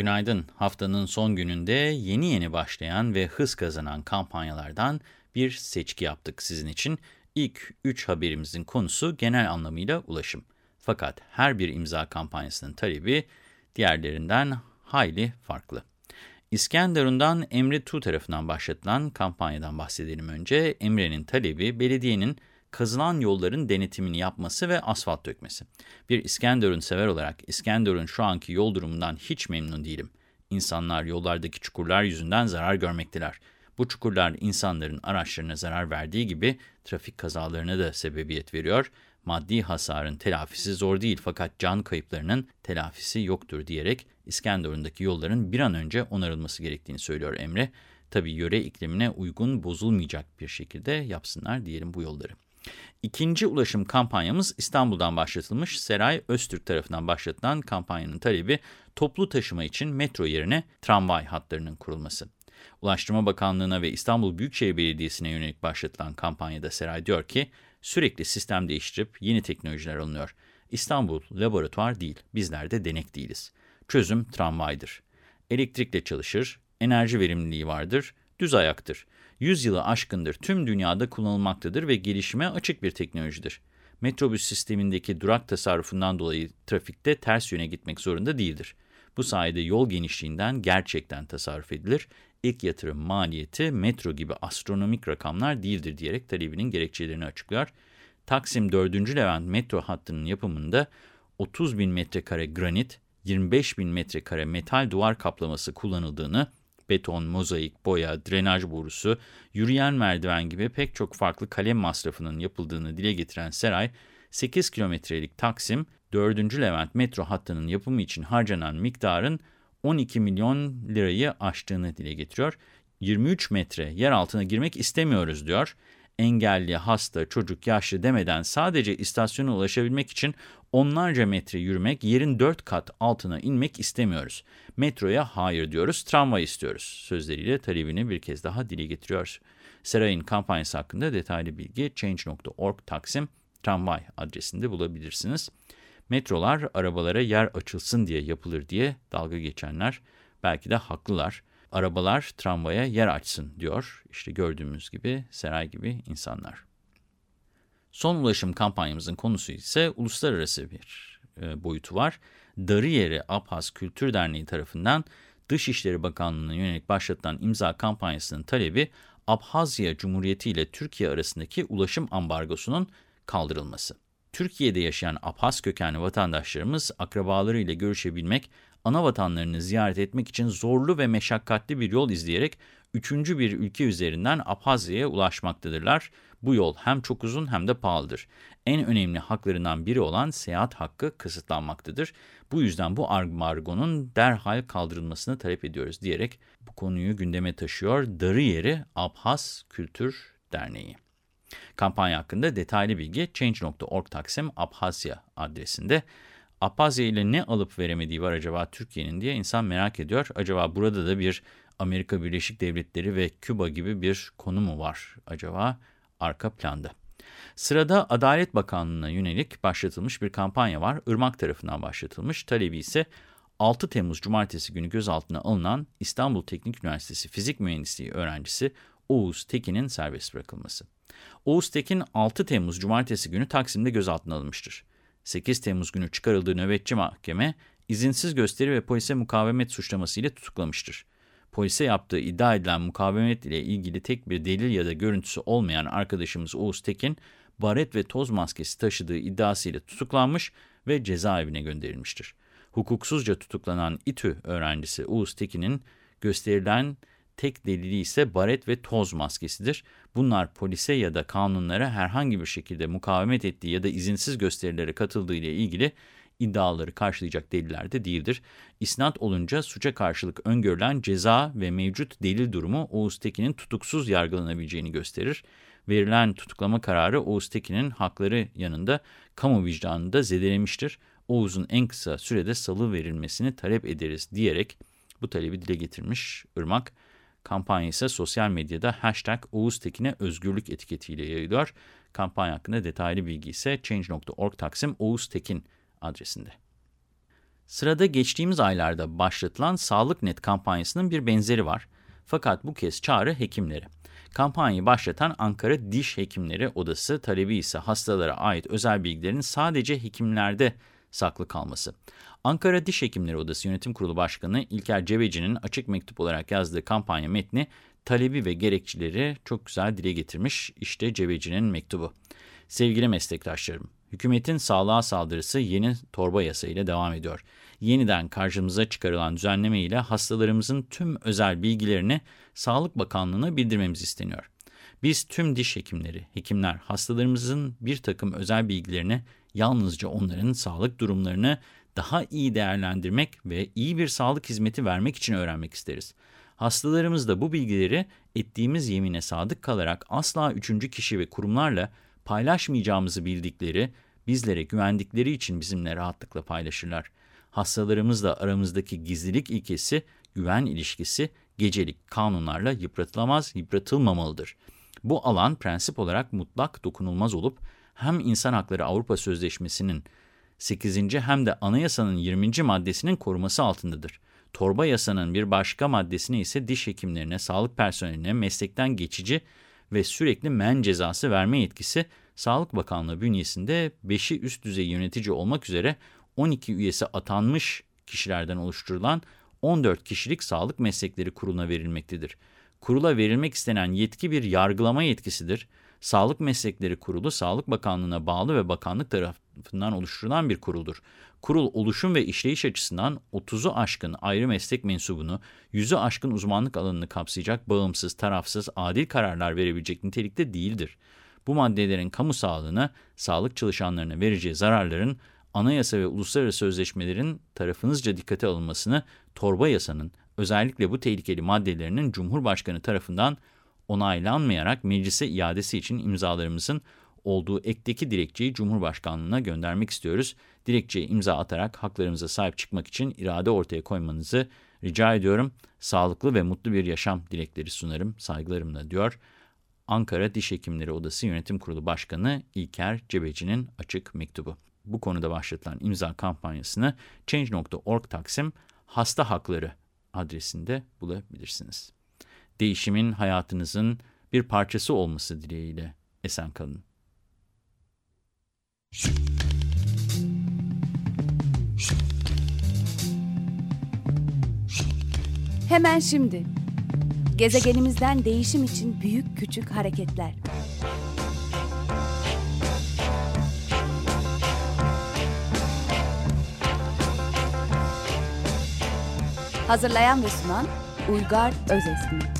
Günaydın. Haftanın son gününde yeni yeni başlayan ve hız kazanan kampanyalardan bir seçki yaptık sizin için. İlk 3 haberimizin konusu genel anlamıyla ulaşım. Fakat her bir imza kampanyasının talebi diğerlerinden hayli farklı. İskenderun'dan Emre Tu tarafından başlatılan kampanyadan bahsedelim önce. Emre'nin talebi belediyenin kazılan yolların denetimini yapması ve asfalt dökmesi. Bir İskenderun sever olarak İskenderun şu anki yol durumundan hiç memnun değilim. İnsanlar yollardaki çukurlar yüzünden zarar görmekteler. Bu çukurlar insanların araçlarına zarar verdiği gibi trafik kazalarına da sebebiyet veriyor. Maddi hasarın telafisi zor değil fakat can kayıplarının telafisi yoktur diyerek İskenderun'daki yolların bir an önce onarılması gerektiğini söylüyor Emre. Tabii yöre iklimine uygun bozulmayacak bir şekilde yapsınlar diyelim bu yolları. İkinci ulaşım kampanyamız İstanbul'dan başlatılmış. Seray Öztürk tarafından başlatılan kampanyanın talebi toplu taşıma için metro yerine tramvay hatlarının kurulması. Ulaştırma Bakanlığı'na ve İstanbul Büyükşehir Belediyesi'ne yönelik başlatılan kampanyada Seray diyor ki, sürekli sistem değiştirip yeni teknolojiler alınıyor. İstanbul laboratuvar değil, bizler de denek değiliz. Çözüm tramvaydır. Elektrikle çalışır, enerji verimliliği vardır, düz ayaktır. 100 yılı aşkındır tüm dünyada kullanılmaktadır ve gelişime açık bir teknolojidir. Metrobüs sistemindeki durak tasarrufundan dolayı trafikte ters yöne gitmek zorunda değildir. Bu sayede yol genişliğinden gerçekten tasarruf edilir. İlk yatırım maliyeti metro gibi astronomik rakamlar değildir diyerek talebinin gerekçelerini açıklıyor. Taksim 4. Levent metro hattının yapımında 30 bin metrekare granit, 25 bin metrekare metal duvar kaplaması kullanıldığını, beton, mozaik, boya, drenaj borusu, yürüyen merdiven gibi pek çok farklı kalem masrafının yapıldığını dile getiren Seray, 8 kilometrelik Taksim, 4. Levent metro hattının yapımı için harcanan miktarın 12 milyon lirayı aştığını dile getiriyor. 23 metre yer altına girmek istemiyoruz diyor. Engelli, hasta, çocuk, yaşlı demeden sadece istasyona ulaşabilmek için onlarca metre yürümek, yerin 4 kat altına inmek istemiyoruz. Metroya hayır diyoruz, tramvay istiyoruz sözleriyle talebini bir kez daha dile getiriyor. Seray'ın kampanyası hakkında detaylı bilgi change.org Taksim tramvay adresinde bulabilirsiniz. Metrolar arabalara yer açılsın diye yapılır diye dalga geçenler belki de haklılar. Arabalar tramvaya yer açsın diyor. İşte gördüğümüz gibi Seray gibi insanlar. Son ulaşım kampanyamızın konusu ise uluslararası bir e, boyutu var. Darıyeri Abhaz Kültür Derneği tarafından Dışişleri Bakanlığı'na yönelik başlatılan imza kampanyasının talebi Abhazya Cumhuriyeti ile Türkiye arasındaki ulaşım ambargosunun kaldırılması. Türkiye'de yaşayan Abhaz kökenli vatandaşlarımız akrabalarıyla görüşebilmek, ana vatanlarını ziyaret etmek için zorlu ve meşakkatli bir yol izleyerek üçüncü bir ülke üzerinden Abhazya'ya ulaşmaktadırlar. Bu yol hem çok uzun hem de pahalıdır. En önemli haklarından biri olan seyahat hakkı kısıtlanmaktadır. Bu yüzden bu ambargonun derhal kaldırılmasını talep ediyoruz diyerek bu konuyu gündeme taşıyor Darıyeri Abhaz Kültür Derneği. Kampanya hakkında detaylı bilgi change.org Taksim Abhazya adresinde. Abhazya ile ne alıp veremediği var acaba Türkiye'nin diye insan merak ediyor. Acaba burada da bir Amerika Birleşik Devletleri ve Küba gibi bir konu mu var acaba arka planda? Sırada Adalet Bakanlığı'na yönelik başlatılmış bir kampanya var. Irmak tarafından başlatılmış. Talebi ise 6 Temmuz Cumartesi günü gözaltına alınan İstanbul Teknik Üniversitesi Fizik Mühendisliği öğrencisi Oğuz Tekin'in serbest bırakılması. Oğuz Tekin 6 Temmuz Cumartesi günü Taksim'de gözaltına alınmıştır. 8 Temmuz günü çıkarıldığı nöbetçi mahkeme izinsiz gösteri ve polise mukavemet suçlamasıyla tutuklamıştır. Polise yaptığı iddia edilen mukavemet ile ilgili tek bir delil ya da görüntüsü olmayan arkadaşımız Oğuz Tekin, baret ve toz maskesi taşıdığı iddiasıyla tutuklanmış ve cezaevine gönderilmiştir. Hukuksuzca tutuklanan İTÜ öğrencisi Oğuz Tekin'in gösterilen tek delili ise baret ve toz maskesidir. Bunlar polise ya da kanunlara herhangi bir şekilde mukavemet ettiği ya da izinsiz gösterilere katıldığı ile ilgili iddiaları karşılayacak deliller de değildir. İsnat olunca suça karşılık öngörülen ceza ve mevcut delil durumu Oğuz Tekin'in tutuksuz yargılanabileceğini gösterir. Verilen tutuklama kararı Oğuz Tekin'in hakları yanında kamu vicdanını da zedelemiştir. Oğuz'un en kısa sürede salı verilmesini talep ederiz diyerek bu talebi dile getirmiş Irmak. Kampanya ise sosyal medyada hashtag Oğuz Tekin'e özgürlük etiketiyle yayılıyor. Kampanya hakkında detaylı bilgi ise change.org taksim Oğuz Tekin adresinde. Sırada geçtiğimiz aylarda başlatılan Sağlık Net kampanyasının bir benzeri var. Fakat bu kez çağrı hekimlere. Kampanyayı başlatan Ankara Diş Hekimleri Odası talebi ise hastalara ait özel bilgilerin sadece hekimlerde saklı kalması. Ankara Diş Hekimleri Odası Yönetim Kurulu Başkanı İlker Cebeci'nin açık mektup olarak yazdığı kampanya metni talebi ve gerekçeleri çok güzel dile getirmiş. İşte Cebeci'nin mektubu. Sevgili meslektaşlarım, hükümetin sağlığa saldırısı yeni torba yasa ile devam ediyor. Yeniden karşımıza çıkarılan düzenleme ile hastalarımızın tüm özel bilgilerini Sağlık Bakanlığı'na bildirmemiz isteniyor. Biz tüm diş hekimleri, hekimler hastalarımızın bir takım özel bilgilerini yalnızca onların sağlık durumlarını daha iyi değerlendirmek ve iyi bir sağlık hizmeti vermek için öğrenmek isteriz. Hastalarımız da bu bilgileri ettiğimiz yemine sadık kalarak asla üçüncü kişi ve kurumlarla paylaşmayacağımızı bildikleri, bizlere güvendikleri için bizimle rahatlıkla paylaşırlar. Hastalarımızla aramızdaki gizlilik ilkesi, güven ilişkisi gecelik kanunlarla yıpratılamaz, yıpratılmamalıdır. Bu alan prensip olarak mutlak dokunulmaz olup hem İnsan Hakları Avrupa Sözleşmesi'nin 8. hem de anayasanın 20. maddesinin koruması altındadır. Torba yasanın bir başka maddesine ise diş hekimlerine, sağlık personeline meslekten geçici ve sürekli men cezası verme yetkisi Sağlık Bakanlığı bünyesinde 5'i üst düzey yönetici olmak üzere 12 üyesi atanmış kişilerden oluşturulan 14 kişilik Sağlık Meslekleri Kurulu'na verilmektedir. Kurula verilmek istenen yetki bir yargılama yetkisidir. Sağlık Meslekleri Kurulu, Sağlık Bakanlığı'na bağlı ve bakanlık tarafından oluşturulan bir kuruldur. Kurul, oluşum ve işleyiş açısından 30'u aşkın ayrı meslek mensubunu, 100'ü aşkın uzmanlık alanını kapsayacak bağımsız, tarafsız, adil kararlar verebilecek nitelikte değildir. Bu maddelerin kamu sağlığına, sağlık çalışanlarına vereceği zararların anayasa ve uluslararası sözleşmelerin tarafınızca dikkate alınmasını, torba yasanın özellikle bu tehlikeli maddelerinin Cumhurbaşkanı tarafından onaylanmayarak meclise iadesi için imzalarımızın olduğu ekteki dilekçeyi Cumhurbaşkanlığına göndermek istiyoruz. Dilekçeye imza atarak haklarımıza sahip çıkmak için irade ortaya koymanızı rica ediyorum. Sağlıklı ve mutlu bir yaşam dilekleri sunarım saygılarımla diyor. Ankara Diş Hekimleri Odası Yönetim Kurulu Başkanı İlker Cebeci'nin açık mektubu. Bu konuda başlatılan imza kampanyasını Change.org Taksim Hasta Hakları adresinde bulabilirsiniz. Değişimin hayatınızın bir parçası olması dileğiyle esen kalın. Hemen şimdi. Gezegenimizden değişim için büyük küçük hareketler. Hazırlayan ve sunan Uygar Özesmi.